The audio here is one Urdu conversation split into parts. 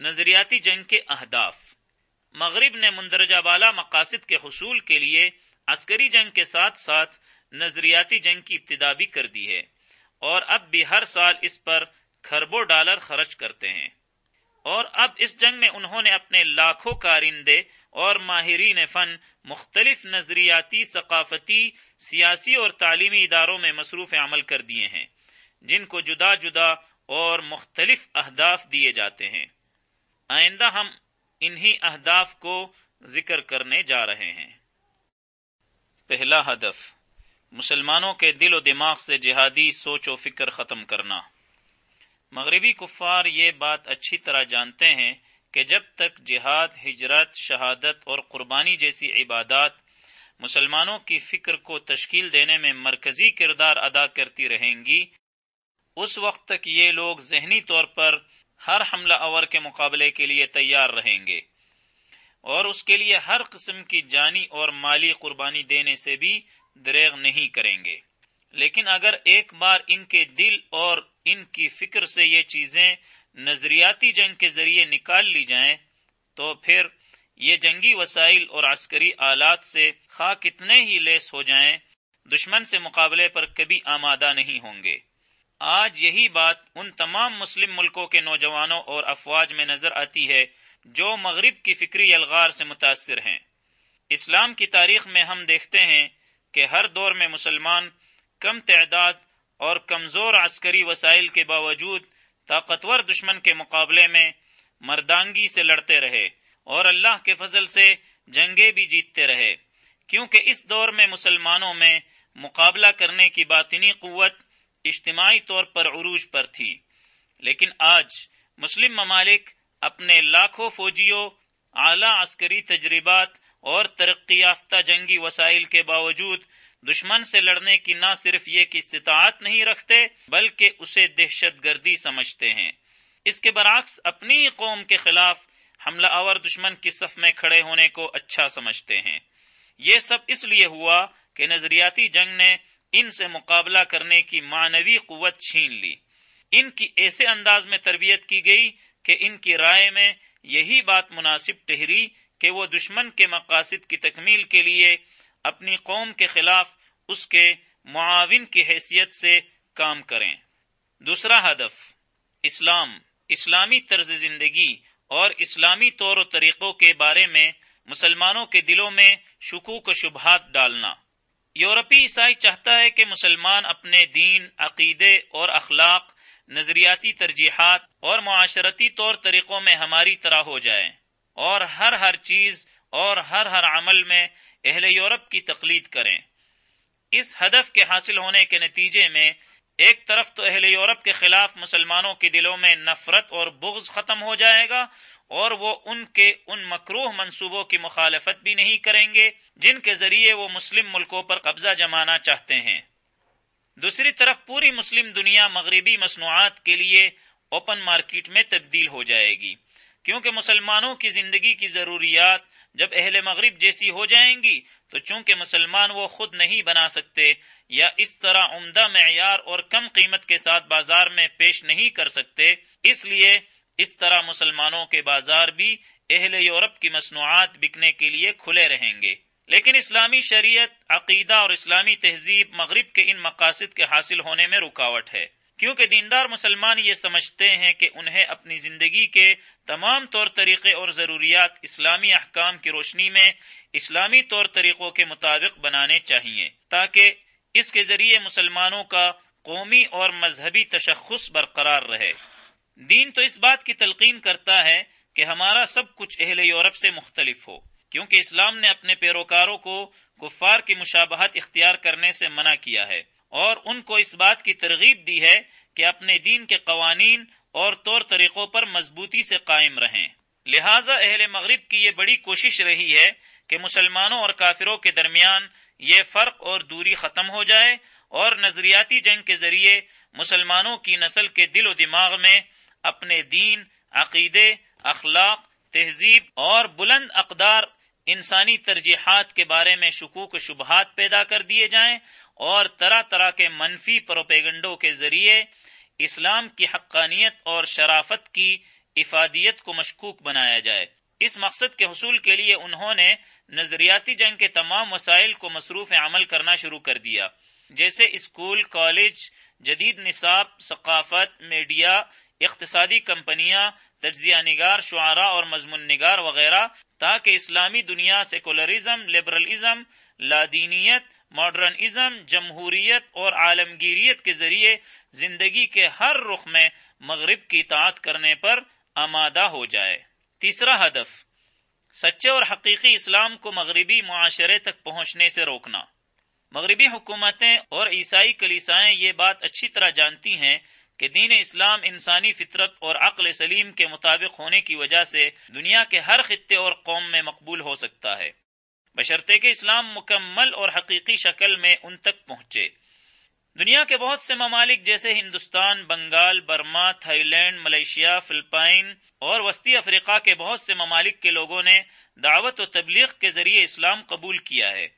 نظریاتی جنگ کے اہداف۔ مغرب نے مندرجہ بالا مقاصد کے حصول کے لیے عسکری جنگ کے ساتھ ساتھ نظریاتی جنگ کی ابتدا بھی کر دی ہے اور اب بھی ہر سال اس پر کھربوں ڈالر خرچ کرتے ہیں۔ اور اب اس جنگ میں انہوں نے اپنے لاکھوں کارندے اور ماہرین فن، مختلف نظریاتی، ثقافتی، سیاسی اور تعلیمی اداروں میں مصروف عمل کر دیے ہیں، جن کو جدا جدا اور مختلف اہداف دیے جاتے ہیں۔ آئندہ ہم انہی اہداف کو ذکر کرنے جا رہے ہیں۔ پہلا ہدف، مسلمانوں کے دل و دماغ سے جہادی سوچ و فکر ختم کرنا۔ مغربی کفار یہ بات اچھی طرح جانتے ہیں کہ جب تک جہاد، ہجرت، شہادت اور قربانی جیسی عبادات مسلمانوں کی فکر کو تشکیل دینے میں مرکزی کردار ادا کرتی رہیں گی، اس وقت تک یہ لوگ ذہنی طور پر ہر حملہ اور کے مقابلے کے لیے تیار رہیں گے۔ اور اس کے لیے ہر قسم کی جانی اور مالی قربانی دینے سے بھی دریغ نہیں کریں گے۔ لیکن اگر ایک بار ان کے دل اور ان کی فکر سے یہ چیزیں نظریاتی جنگ کے ذریعے نکال لی جائیں، تو پھر یہ جنگی وسائل اور عسکری آلات سے خواہ کتنے ہی لیس ہو جائیں، دشمن سے مقابلے پر کبھی آمادہ نہیں ہوں گے۔ آج یہی بات ان تمام مسلم ملکوں کے نوجوانوں اور افواج میں نظر آتی ہے جو مغرب کی فکری الغار سے متاثر ہیں۔ اسلام کی تاریخ میں ہم دیکھتے ہیں کہ ہر دور میں مسلمان کم تعداد اور کمزور عسکری وسائل کے باوجود طاقتور دشمن کے مقابلے میں مردانگی سے لڑتے رہے اور اللہ کے فضل سے جنگیں بھی جیتتے رہے۔ کیونکہ اس دور میں مسلمانوں میں مقابلہ کرنے کی باطنی قوت اجتماعی طور پر عروج پر تھی۔ لیکن آج مسلم ممالک اپنے لاکھوں فوجیوں، اعلی عسکری تجربات اور ترقی یافتہ جنگی وسائل کے باوجود دشمن سے لڑنے کی نہ صرف یہ کہ استطاعت نہیں رکھتے، بلکہ اسے دہشت گردی سمجھتے ہیں۔ اس کے برعکس اپنی قوم کے خلاف حملہ آور دشمن کی صف میں کھڑے ہونے کو اچھا سمجھتے ہیں۔ یہ سب اس لیے ہوا کہ نظریاتی جنگ نے ان سے مقابلہ کرنے کی معنوی قوت چھین لی۔ ان کی ایسے انداز میں تربیت کی گئی کہ ان کی رائے میں یہی بات مناسب ٹہری کہ وہ دشمن کے مقاصد کی تکمیل کے لیے اپنی قوم کے خلاف اس کے معاون کی حیثیت سے کام کریں۔ دوسرا ہدف، اسلام۔ اسلامی طرز زندگی اور اسلامی طور و طریقوں کے بارے میں مسلمانوں کے دلوں میں شکوک و شبہات ڈالنا۔ یورپی عیسائی چاہتا ہے کہ مسلمان اپنے دین، عقیدے اور اخلاق، نظریاتی ترجیحات اور معاشرتی طور طریقوں میں ہماری طرح ہو جائے اور ہر ہر چیز اور ہر ہر عمل میں اہل یورپ کی تقلید کریں۔ اس ہدف کے حاصل ہونے کے نتیجے میں ایک طرف تو اہل یورپ کے خلاف مسلمانوں کے دلوں میں نفرت اور بغض ختم ہو جائے گا اور وہ ان کے ان مکروح منصوبوں کی مخالفت بھی نہیں کریں گے۔ جن کے ذریعے وہ مسلم ملکوں پر قبضہ جمانا چاہتے ہیں۔ دوسری طرف پوری مسلم دنیا مغربی مصنوعات کے لیے اوپن مارکیٹ میں تبدیل ہو جائے گی۔ کیونکہ مسلمانوں کی زندگی کی ضروریات جب اہل مغرب جیسی ہو جائیں گی، تو چونکہ مسلمان وہ خود نہیں بنا سکتے یا اس طرح عمدہ معیار اور کم قیمت کے ساتھ بازار میں پیش نہیں کر سکتے، اس لیے اس طرح مسلمانوں کے بازار بھی اہل یورپ کی مصنوعات بکنے کے لیے کھلے رہیں گے۔ لیکن اسلامی شریعت، عقیدہ اور اسلامی تہذیب مغرب کے ان مقاصد کے حاصل ہونے میں رکاوٹ ہے۔ کیونکہ دیندار مسلمان یہ سمجھتے ہیں کہ انہیں اپنی زندگی کے تمام طور طریقے اور ضروریات اسلامی احکام کی روشنی میں اسلامی طور طریقوں کے مطابق بنانے چاہیے، تاکہ اس کے ذریعے مسلمانوں کا قومی اور مذہبی تشخص برقرار رہے۔ دین تو اس بات کی تلقین کرتا ہے کہ ہمارا سب کچھ اہل یورپ سے مختلف ہو۔ کیونکہ اسلام نے اپنے پیروکاروں کو کفار کی مشابہت اختیار کرنے سے منع کیا ہے اور ان کو اس بات کی ترغیب دی ہے کہ اپنے دین کے قوانین اور طور طریقوں پر مضبوطی سے قائم رہیں۔ لہذا اہل مغرب کی یہ بڑی کوشش رہی ہے کہ مسلمانوں اور کافروں کے درمیان یہ فرق اور دوری ختم ہو جائے اور نظریاتی جنگ کے ذریعے مسلمانوں کی نسل کے دل و دماغ میں اپنے دین، عقیدے، اخلاق، تہذیب اور بلند اقدار انسانی ترجیحات کے بارے میں شکوک و شبہات پیدا کر دیے جائیں اور طرح طرح کے منفی پروپیگنڈوں کے ذریعے اسلام کی حقانیت اور شرافت کی افادیت کو مشکوک بنایا جائے۔ اس مقصد کے حصول کے لیے انہوں نے نظریاتی جنگ کے تمام وسائل کو مصروف عمل کرنا شروع کر دیا، جیسے اسکول، کالج، جدید نصاب، ثقافت، میڈیا، اقتصادی کمپنیاں تجزیہ نگار شعراء اور مضمون نگار وغیرہ، تاکہ اسلامی دنیا، سیکولرزم لبرلزم لادینیت، ماڈرنزم، جمہوریت اور عالمگیریت کے ذریعے زندگی کے ہر رخ میں مغرب کی اطاعت کرنے پر آمادہ ہو جائے۔ تیسرا ہدف، سچے اور حقیقی اسلام کو مغربی معاشرے تک پہنچنے سے روکنا۔ مغربی حکومتیں اور عیسائی کلیسائیں یہ بات اچھی طرح جانتی ہیں کہ دین اسلام انسانی فطرت اور عقل سلیم کے مطابق ہونے کی وجہ سے دنیا کے ہر خطے اور قوم میں مقبول ہو سکتا ہے۔ بشرطے کہ اسلام مکمل اور حقیقی شکل میں ان تک پہنچے۔ دنیا کے بہت سے ممالک جیسے Hindustan, Bengal, Burma Thailand Malaysia, Philippines اور وسطی افریقہ کے بہت سے ممالک کے لوگوں نے دعوت و تبلیغ کے ذریعے اسلام قبول کیا ہے۔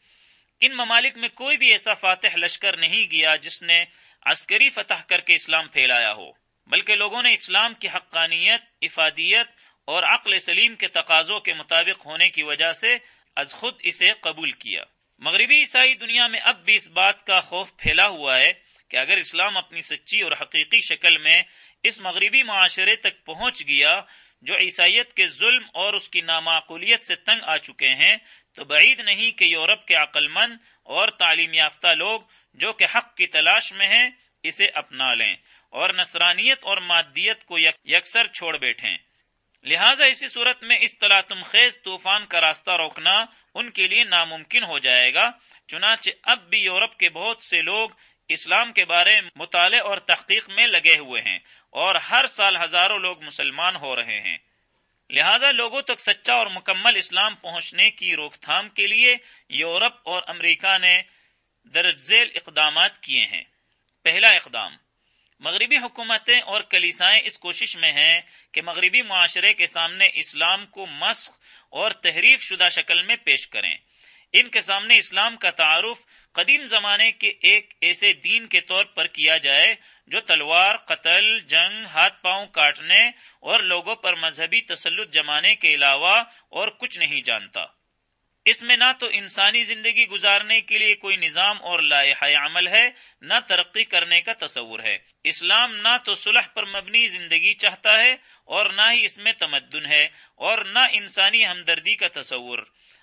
ان ممالک میں کوئی بھی ایسا فاتح لشکر نہیں گیا جس نے عسکری فتح کر کے اسلام پھیلایا ہو، بلکہ لوگوں نے اسلام کی حقانیت، افادیت اور عقل سلیم کے تقاضوں کے مطابق ہونے کی وجہ سے از خود اسے قبول کیا۔ مغربی عیسائی دنیا میں اب بھی اس بات کا خوف پھیلا ہوا ہے کہ اگر اسلام اپنی سچی اور حقیقی شکل میں اس مغربی معاشرے تک پہنچ گیا جو عیسائیت کے ظلم اور اس کی نامعقولیت سے تنگ آ چکے ہیں، تو بعید نہیں کہ یورپ کے عقل مند اور تعلیم یافتہ لوگ جو کہ حق کی تلاش میں ہیں، اسے اپنا لیں۔ اور نصرانیت اور مادیت کو یکسر چھوڑ بیٹھیں۔ لہٰذا اسی صورت میں اس طلاح تم خیز طوفان کا راستہ روکنا ان کے لیے ناممکن ہو جائے گا۔ چنانچہ اب بھی یورپ کے بہت سے لوگ اسلام کے بارے مطالعے اور تحقیق میں لگے ہوئے ہیں اور ہر سال ہزاروں لوگ مسلمان ہو رہے ہیں۔ لہذا لوگوں تک سچا اور مکمل اسلام پہنچنے کی روک تھام کے لیے یورپ اور امریکہ نے درج ذیل اقدامات کیے ہیں۔ پہلا اقدام، مغربی حکومتیں اور کلیسائیں اس کوشش میں ہیں کہ مغربی معاشرے کے سامنے اسلام کو مسخ اور تحریف شدہ شکل میں پیش کریں۔ ان کے سامنے اسلام کا تعارف قدیم زمانے کے ایک ایسے دین کے طور پر کیا جائے جو تلوار، قتل، جنگ، ہاتھ پاؤں کاٹنے اور لوگوں پر مذہبی تسلط جمانے کے علاوہ اور کچھ نہیں جانتا۔ اس میں نہ تو انسانی زندگی گزارنے کے لیے کوئی نظام اور لائحہ عمل ہے، نہ ترقی کرنے کا تصور ہے۔ اسلام نہ تو صلح پر مبنی زندگی چاہتا ہے اور نہ ہی اس میں تمدن ہے اور نہ انسانی ہمدردی کا تصور۔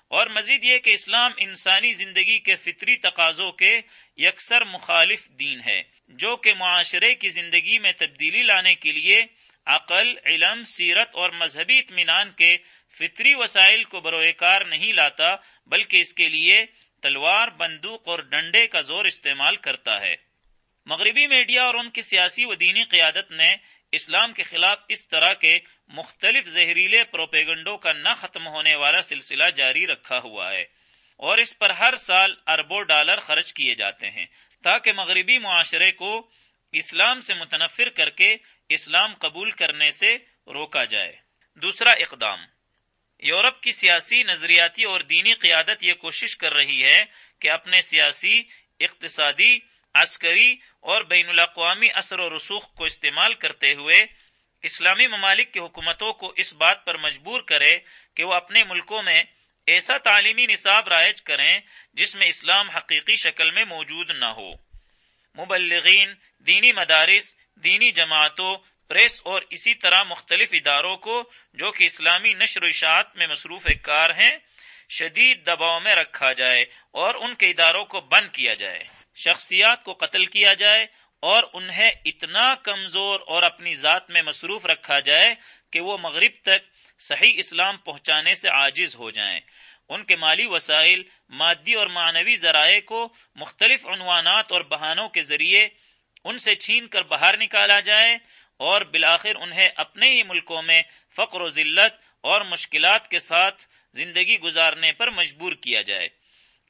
اور مزید یہ کہ اسلام انسانی زندگی کے فطری تقاضوں کے یکسر مخالف دین ہے، جو کہ معاشرے کی زندگی میں تبدیلی لانے کے لیے عقل، علم، سیرت اور مذہبی اطمینان کے فطری وسائل کو بروئے کار نہیں لاتا، بلکہ اس کے لیے تلوار، بندوق اور ڈنڈے کا زور استعمال کرتا ہے۔ مغربی میڈیا اور ان کی سیاسی و دینی قیادت نے اسلام کے خلاف اس طرح کے مختلف زہریلے پروپیگنڈوں کا نہ ختم ہونے والا سلسلہ جاری رکھا ہوا ہے۔ اور اس پر ہر سال اربوں ڈالر خرچ کیے جاتے ہیں، تاکہ مغربی معاشرے کو اسلام سے متنفر کر کے اسلام قبول کرنے سے روکا جائے۔ دوسرا اقدام۔ یورپ کی سیاسی نظریاتی اور دینی قیادت یہ کوشش کر رہی ہے کہ اپنے سیاسی، اقتصادی، عسکری اور بین الاقوامی اثر و رسوخ کو استعمال کرتے ہوئے اسلامی ممالک کی حکومتوں کو اس بات پر مجبور کرے کہ وہ اپنے ملکوں میں ایسا تعلیمی نصاب رائج کریں جس میں اسلام حقیقی شکل میں موجود نہ ہو۔ مبلغین، دینی مدارس، دینی جماعتوں پریس اور اسی طرح مختلف اداروں کو جو کہ اسلامی نشر و اشاعت میں مصروف کار ہیں، شدید دباؤ میں رکھا جائے اور ان کے اداروں کو بند کیا جائے، شخصیات کو قتل کیا جائے اور انہیں اتنا کمزور اور اپنی ذات میں مصروف رکھا جائے کہ وہ مغرب تک صحیح اسلام پہنچانے سے عاجز ہو جائیں۔ ان کے مالی وسائل، مادی اور معنوی ذرائع کو مختلف عنوانات اور بہانوں کے ذریعے ان سے چھین کر باہر نکالا جائے اور بالآخر انہیں اپنے ہی ملکوں میں فقر و ذلت اور مشکلات کے ساتھ زندگی گزارنے پر مجبور کیا جائے۔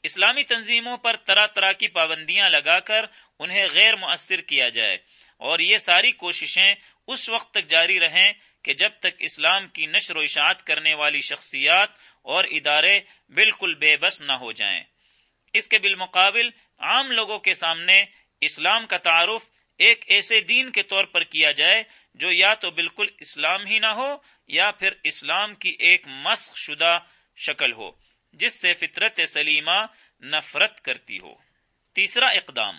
اسلامی تنظیموں پر طرح طرح کی پابندیاں لگا کر انہیں غیر مؤثر کیا جائے۔ اور یہ ساری کوششیں اس وقت تک جاری رہیں کہ جب تک اسلام کی نشر و اشاعت کرنے والی شخصیات اور ادارے بالکل بے بس نہ ہو جائیں۔ اس کے بالمقابل عام لوگوں کے سامنے اسلام کا تعارف ایک ایسے دین کے طور پر کیا جائے جو یا تو بالکل اسلام ہی نہ ہو یا پھر اسلام کی ایک مسخ شدہ شکل ہو، جس سے فطرت سلیمہ نفرت کرتی ہو۔ تیسرا اقدام،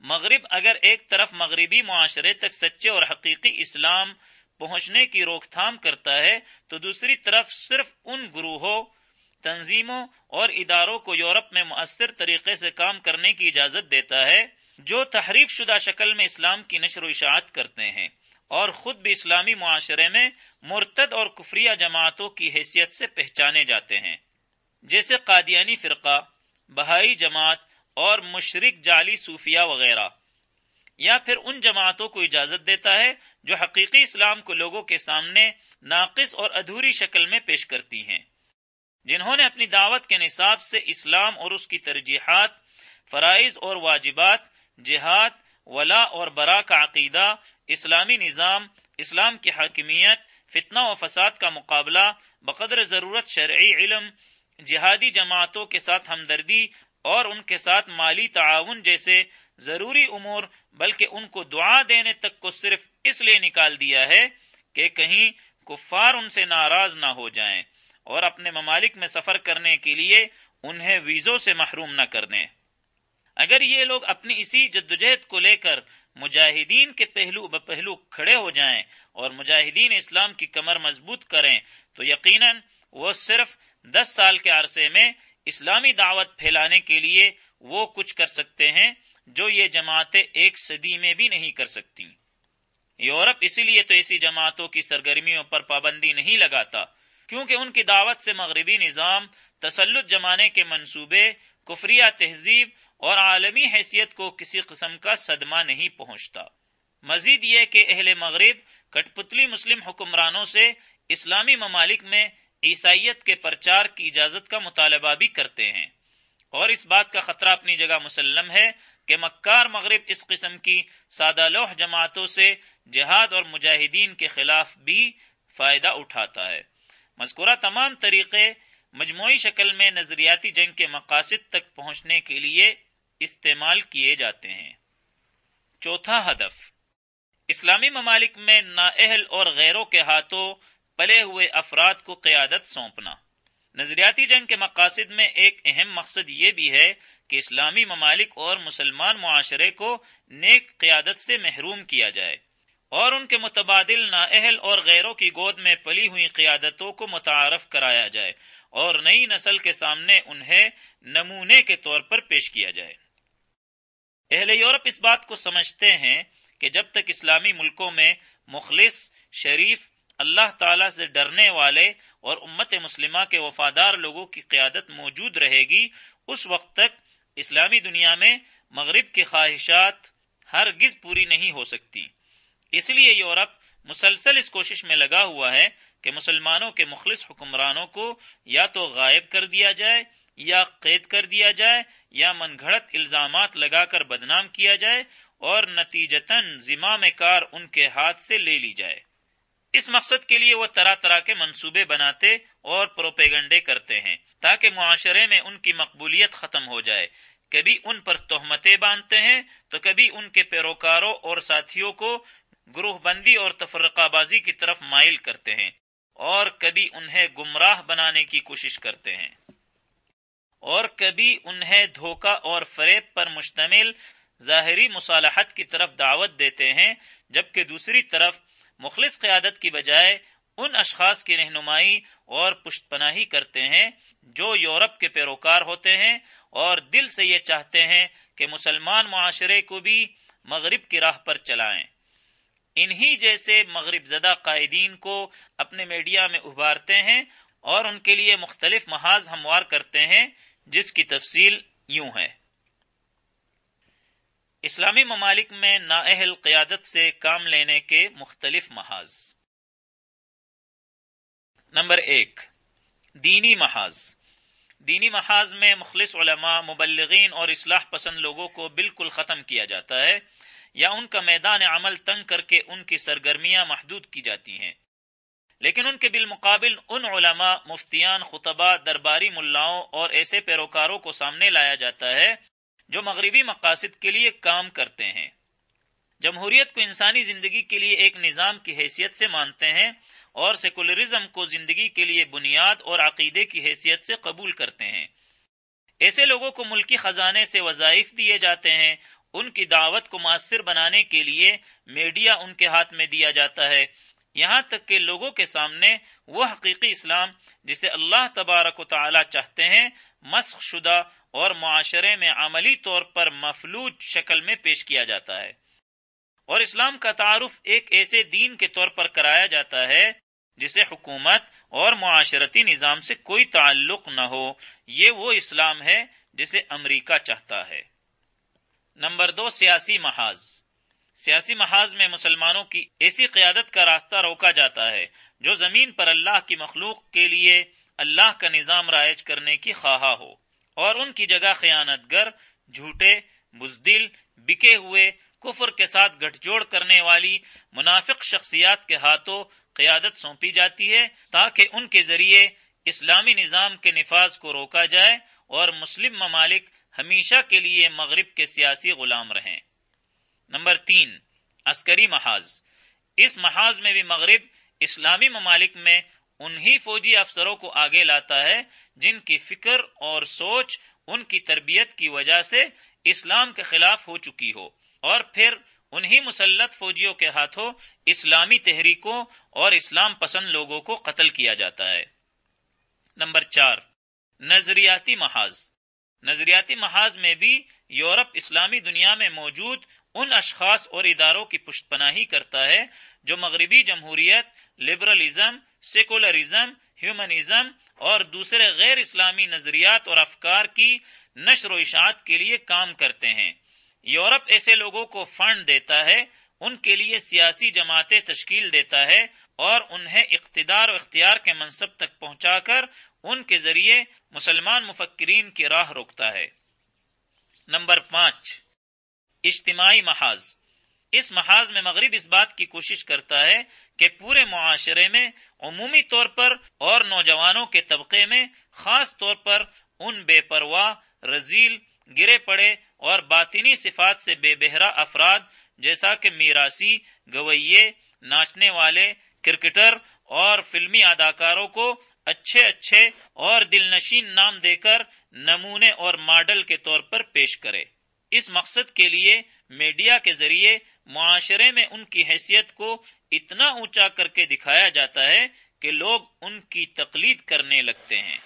مغرب اگر ایک طرف مغربی معاشرے تک سچے اور حقیقی اسلام پہنچنے کی روک تھام کرتا ہے، تو دوسری طرف صرف ان گروہوں، تنظیموں اور اداروں کو یورپ میں مؤثر طریقے سے کام کرنے کی اجازت دیتا ہے۔ جو تحریف شدہ شکل میں اسلام کی نشر و اشاعت کرتے ہیں اور خود بھی اسلامی معاشرے میں مرتد اور کفریہ جماعتوں کی حیثیت سے پہچانے جاتے ہیں۔ جیسے قادیانی فرقہ، بہائی جماعت اور مشرق جعلی صوفیہ وغیرہ۔ یا پھر ان جماعتوں کو اجازت دیتا ہے جو حقیقی اسلام کو لوگوں کے سامنے ناقص اور ادھوری شکل میں پیش کرتی ہیں۔ جنہوں نے اپنی دعوت کے نصاب سے اسلام اور اس کی ترجیحات، فرائض اور واجبات جہاد، ولا اور برا کا عقیدہ، اسلامی نظام، اسلام کی حاکمیت، فتنہ و فساد کا مقابلہ، بقدر ضرورت شرعی علم، جہادی جماعتوں کے ساتھ ہمدردی اور ان کے ساتھ مالی تعاون جیسے ضروری امور، بلکہ ان کو دعا دینے تک کو صرف اس لیے نکال دیا ہے کہ کہیں کفار ان سے ناراض نہ ہو جائیں اور اپنے ممالک میں سفر کرنے کے لیے انہیں ویزوں سے محروم نہ کرنے اگر یہ لوگ اپنی اسی جدوجہد کو لے کر مجاہدین کے پہلو بپہلو کھڑے ہو جائیں اور مجاہدین اسلام کی کمر مضبوط کریں، تو یقیناً وہ صرف دس سال کے عرصے میں اسلامی دعوت پھیلانے کے لیے وہ کچھ کر سکتے ہیں جو یہ جماعتیں ایک صدی میں بھی نہیں کر سکتی یورپ اسی لیے تو ایسی جماعتوں کی سرگرمیوں پر پابندی نہیں لگاتا، کیونکہ ان کی دعوت سے مغربی نظام تسلط جمانے کے منصوبے، کفریہ تہذیب اور عالمی حیثیت کو کسی قسم کا صدمہ نہیں پہنچتا۔ مزید یہ کہ اہل مغرب کٹ پتلی مسلم حکمرانوں سے اسلامی ممالک میں عیسائیت کے پرچار کی اجازت کا مطالبہ بھی کرتے ہیں۔ اور اس بات کا خطرہ اپنی جگہ مسلم ہے کہ مکار مغرب اس قسم کی سادہ لوح جماعتوں سے جہاد اور مجاہدین کے خلاف بھی فائدہ اٹھاتا ہے۔ مذکورہ تمام طریقے مجموعی شکل میں نظریاتی جنگ کے مقاصد تک پہنچنے کے لیے استعمال کیے جاتے ہیں۔ چوتھا ہدف۔ اسلامی ممالک میں نااہل اور غیروں کے ہاتھوں پلے ہوئے افراد کو قیادت سونپنا۔ نظریاتی جنگ کے مقاصد میں ایک اہم مقصد یہ بھی ہے کہ اسلامی ممالک اور مسلمان معاشرے کو نیک قیادت سے محروم کیا جائے اور ان کے متبادل نااہل اور غیروں کی گود میں پلی ہوئی قیادتوں کو متعارف کرایا جائے اور نئی نسل کے سامنے انہیں نمونے کے طور پر پیش کیا جائے۔ اہل یورپ اس بات کو سمجھتے ہیں کہ جب تک اسلامی ملکوں میں مخلص شریف اللہ تعالی سے ڈرنے والے اور امت مسلمہ کے وفادار لوگوں کی قیادت موجود رہے گی، اس وقت تک اسلامی دنیا میں مغرب کی خواہشات ہرگز پوری نہیں ہو سکتی۔ اس لیے یورپ مسلسل اس کوشش میں لگا ہوا ہے کہ مسلمانوں کے مخلص حکمرانوں کو یا تو غائب کر دیا جائے یا قید کر دیا جائے یا من گھڑت الزامات لگا کر بدنام کیا جائے اور نتیجتاً زمام کار ان کے ہاتھ سے لے لی جائے۔ اس مقصد کے لیے وہ طرح طرح کے منصوبے بناتے اور پروپیگنڈے کرتے ہیں تاکہ معاشرے میں ان کی مقبولیت ختم ہو جائے۔ کبھی ان پر تہمتیں باندھتے ہیں تو کبھی ان کے پیروکاروں اور ساتھیوں کو گروہ بندی اور تفرقہ بازی کی طرف مائل کرتے ہیں اور کبھی انہیں گمراہ بنانے کی کوشش کرتے ہیں۔ اور کبھی انہیں دھوکہ اور فریب پر مشتمل ظاہری مصالحت کی طرف دعوت دیتے ہیں، جبکہ دوسری طرف مخلص قیادت کی بجائے ان اشخاص کی رہنمائی اور پشت پناہی کرتے ہیں جو یورپ کے پیروکار ہوتے ہیں اور دل سے یہ چاہتے ہیں کہ مسلمان معاشرے کو بھی مغرب کی راہ پر چلائیں۔ انہی جیسے مغرب زدہ قائدین کو اپنے میڈیا میں ابھارتے ہیں اور ان کے لیے مختلف محاذ ہموار کرتے ہیں جس کی تفصیل یوں ہے۔ اسلامی ممالک میں نااہل قیادت سے کام لینے کے مختلف محاذ۔ نمبر ایک، دینی محاذ۔ دینی محاذ میں مخلص علماء، مبلغین اور اصلاح پسند لوگوں کو بالکل ختم کیا جاتا ہے یا ان کا میدان عمل تنگ کر کے ان کی سرگرمیاں محدود کی جاتی ہیں۔ لیکن ان کے بالمقابل ان علماء، مفتیان خطبہ درباری ملاؤں اور ایسے پیروکاروں کو سامنے لایا جاتا ہے جو مغربی مقاصد کے لیے کام کرتے ہیں۔ جمہوریت کو انسانی زندگی کے لیے ایک نظام کی حیثیت سے مانتے ہیں اور سیکولرزم کو زندگی کے لیے بنیاد اور عقیدے کی حیثیت سے قبول کرتے ہیں۔ ایسے لوگوں کو ملکی خزانے سے وظائف دیے جاتے ہیں۔ ان کی دعوت کو مؤثر بنانے کے لیے میڈیا ان کے ہاتھ میں دیا جاتا ہے۔ یہاں تک کہ لوگوں کے سامنے وہ حقیقی اسلام جسے اللہ تبارک و تعالی چاہتے ہیں، مسخ شدہ اور معاشرے میں عملی طور پر مفلوج شکل میں پیش کیا جاتا ہے۔ اور اسلام کا تعارف ایک ایسے دین کے طور پر کرایا جاتا ہے جسے حکومت اور معاشرتی نظام سے کوئی تعلق نہ ہو۔ یہ وہ اسلام ہے جسے امریکہ چاہتا ہے۔ نمبر دو، سیاسی محاذ۔ سیاسی محاذ میں مسلمانوں کی ایسی قیادت کا راستہ روکا جاتا ہے جو زمین پر اللہ کی مخلوق کے لیے اللہ کا نظام رائج کرنے کی خواہاں ہو اور ان کی جگہ خیانت گر جھوٹے، بزدل، بکے ہوئے، کفر کے ساتھ گٹھ جوڑ کرنے والی منافق شخصیات کے ہاتھوں قیادت سونپی جاتی ہے تاکہ ان کے ذریعے اسلامی نظام کے نفاذ کو روکا جائے اور مسلم ممالک ہمیشہ کے لیے مغرب کے سیاسی غلام رہیں۔ نمبر تین، عسکری محاذ۔ اس محاذ میں بھی مغرب اسلامی ممالک میں انہی فوجی افسروں کو آگے لاتا ہے جن کی فکر اور سوچ ان کی تربیت کی وجہ سے اسلام کے خلاف ہو چکی ہو۔ اور پھر انہی مسلط فوجیوں کے ہاتھوں اسلامی تحریکوں اور اسلام پسند لوگوں کو قتل کیا جاتا ہے۔ نمبر چار، نظریاتی محاذ۔ نظریاتی محاذ میں بھی یورپ اسلامی دنیا میں موجود ان اشخاص اور اداروں کی پشت پناہی کرتا ہے جو مغربی جمہوریت لبرلزم سیکولرزم، ہیومنزم اور دوسرے غیر اسلامی نظریات اور افکار کی نشر و اشاعت کے لیے کام کرتے ہیں۔ یورپ ایسے لوگوں کو فنڈ دیتا ہے، ان کے لیے سیاسی جماعتیں تشکیل دیتا ہے اور انہیں اقتدار و اختیار کے منصب تک پہنچا کر ان کے ذریعے مسلمان مفکرین کی راہ روکتا ہے۔ نمبر پانچ اجتماعی محاذ۔ اس محاذ میں مغرب اس بات کی کوشش کرتا ہے کہ پورے معاشرے میں عمومی طور پر اور نوجوانوں کے طبقے میں خاص طور پر ان بے پرواہ رزیل گرے پڑے اور باطنی صفات سے بے بہرا افراد جیسا کہ میراسی گوئیے ناچنے والے، کرکٹر اور فلمی اداکاروں کو اچھے اچھے اور دل نشین نام دے کر نمونے اور ماڈل کے طور پر پیش کرے۔ اس مقصد کے لیے میڈیا کے ذریعے معاشرے میں ان کی حیثیت کو اتنا اونچا کر کے دکھایا جاتا ہے کہ لوگ ان کی تقلید کرنے لگتے ہیں۔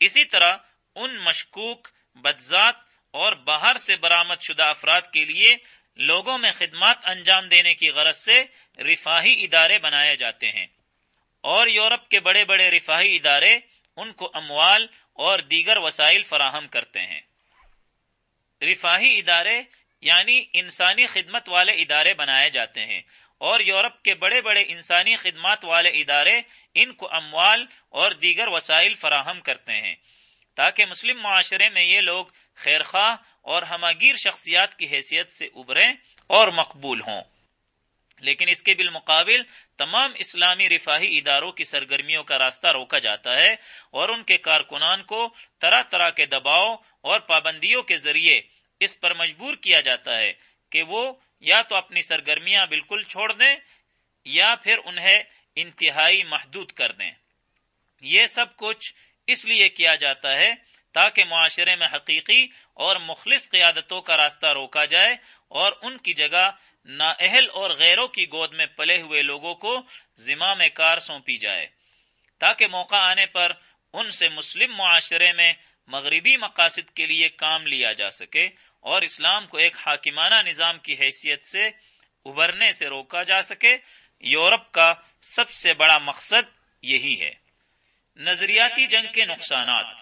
اسی طرح ان مشکوک، بدذات اور باہر سے برامد شدہ افراد کے لیے لوگوں میں خدمات انجام دینے کی غرض سے رفاہی ادارے بنائے جاتے ہیں۔ اور یورپ کے بڑے بڑے رفاہی ادارے ان کو اموال اور دیگر وسائل فراہم کرتے ہیں۔ رفاہی ادارے یعنی انسانی خدمت والے ادارے بنائے جاتے ہیں اور یورپ کے بڑے بڑے انسانی خدمات والے ادارے ان کو اموال اور دیگر وسائل فراہم کرتے ہیں۔ تاکہ مسلم معاشرے میں یہ لوگ خیرخواہ اور ہماگیر شخصیات کی حیثیت سے ابھریں اور مقبول ہوں۔ لیکن اس کے بالمقابل تمام اسلامی رفاہی اداروں کی سرگرمیوں کا راستہ روکا جاتا ہے اور ان کے کارکنان کو طرح طرح کے دباؤ اور پابندیوں کے ذریعے اس پر مجبور کیا جاتا ہے کہ وہ یا تو اپنی سرگرمیاں بالکل چھوڑ دیں یا پھر انہیں انتہائی محدود کر دیں۔ یہ سب کچھ اس لیے کیا جاتا ہے تاکہ معاشرے میں حقیقی اور مخلص قیادتوں کا راستہ روکا جائے اور ان کی جگہ نااہل اور غیروں کی گود میں پلے ہوئے لوگوں کو ذمہ میں کار سونپی جائے، تاکہ موقع آنے پر ان سے مسلم معاشرے میں مغربی مقاصد کے لیے کام لیا جا سکے اور اسلام کو ایک حاکمانہ نظام کی حیثیت سے ابھرنے سے روکا جا سکے۔ یورپ کا سب سے بڑا مقصد یہی ہے۔ نظریاتی جنگ کے نقصانات۔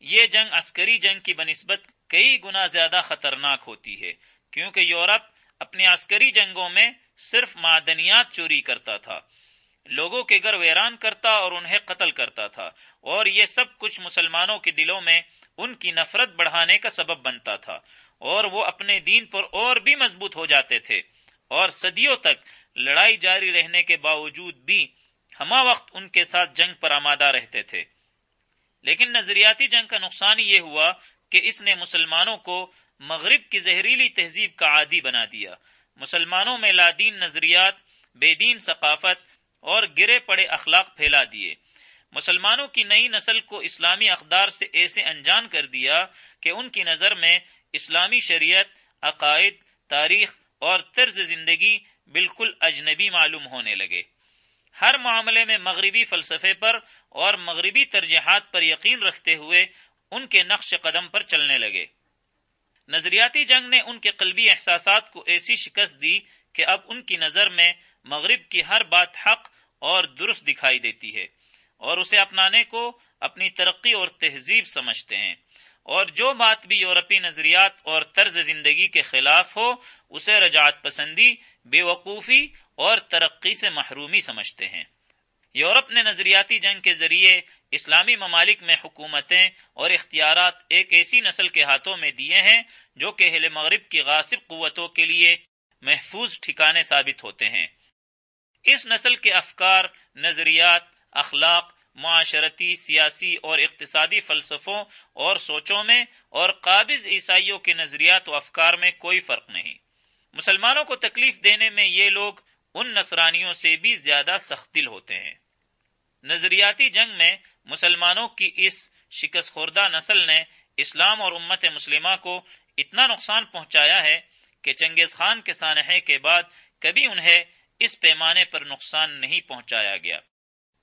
یہ جنگ عسکری جنگ کی بنسبت کئی گنا زیادہ خطرناک ہوتی ہے، کیونکہ یورپ اپنی عسکری جنگوں میں صرف معدنیات چوری کرتا تھا۔ لوگوں کے گھر ویران کرتا اور انہیں قتل کرتا تھا۔ اور یہ سب کچھ مسلمانوں کے دلوں میں ان کی نفرت بڑھانے کا سبب بنتا تھا۔ اور وہ اپنے دین پر اور بھی مضبوط ہو جاتے تھے۔ اور صدیوں تک لڑائی جاری رہنے کے باوجود بھی ہما وقت ان کے ساتھ جنگ پر آمادہ رہتے تھے۔ لیکن نظریاتی جنگ کا نقصان یہ ہوا کہ اس نے مسلمانوں کو مغرب کی زہریلی تہذیب کا عادی بنا دیا۔ مسلمانوں میں لادین نظریات، بے دین ثقافت اور گرے پڑے اخلاق پھیلا دیے۔ مسلمانوں کی نئی نسل کو اسلامی اقدار سے ایسے انجان کر دیا کہ ان کی نظر میں اسلامی شریعت، عقائد، تاریخ اور طرز زندگی بالکل اجنبی معلوم ہونے لگے۔ ہر معاملے میں مغربی فلسفے پر اور مغربی ترجیحات پر یقین رکھتے ہوئے ان کے نقش قدم پر چلنے لگے۔ نظریاتی جنگ نے ان کے قلبی احساسات کو ایسی شکست دی کہ اب ان کی نظر میں مغرب کی ہر بات حق اور درست دکھائی دیتی ہے اور اسے اپنانے کو اپنی ترقی اور تہذیب سمجھتے ہیں۔ اور جو بات بھی یورپی نظریات اور طرز زندگی کے خلاف ہو، اسے رجعت پسندی، بے وقوفی اور ترقی سے محرومی سمجھتے ہیں۔ یورپ نے نظریاتی جنگ کے ذریعے اسلامی ممالک میں حکومتیں اور اختیارات ایک ایسی نسل کے ہاتھوں میں دیے ہیں جو کہ ہل مغرب کی غاصب قوتوں کے لیے محفوظ ٹھکانے ثابت ہوتے ہیں۔ اس نسل کے افکار، نظریات، اخلاق، معاشرتی، سیاسی اور اقتصادی فلسفوں اور سوچوں میں اور قابض عیسائیوں کے نظریات و افکار میں کوئی فرق نہیں۔ مسلمانوں کو تکلیف دینے میں یہ لوگ ان نصرانیوں سے بھی زیادہ سخت دل ہوتے ہیں۔ نظریاتی جنگ میں مسلمانوں کی اس شکست خوردہ نسل نے اسلام اور امت مسلمہ کو اتنا نقصان پہنچایا ہے کہ چنگیز خان کے سانحے کے بعد کبھی انہیں اس پیمانے پر نقصان نہیں پہنچایا گیا۔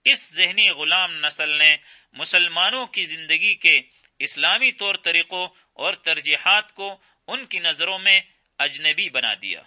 اس ذہنی غلام نسل نے مسلمانوں کی زندگی کے اسلامی طور طریقوں اور ترجیحات کو ان کی نظروں میں اجنبی بنا دیا۔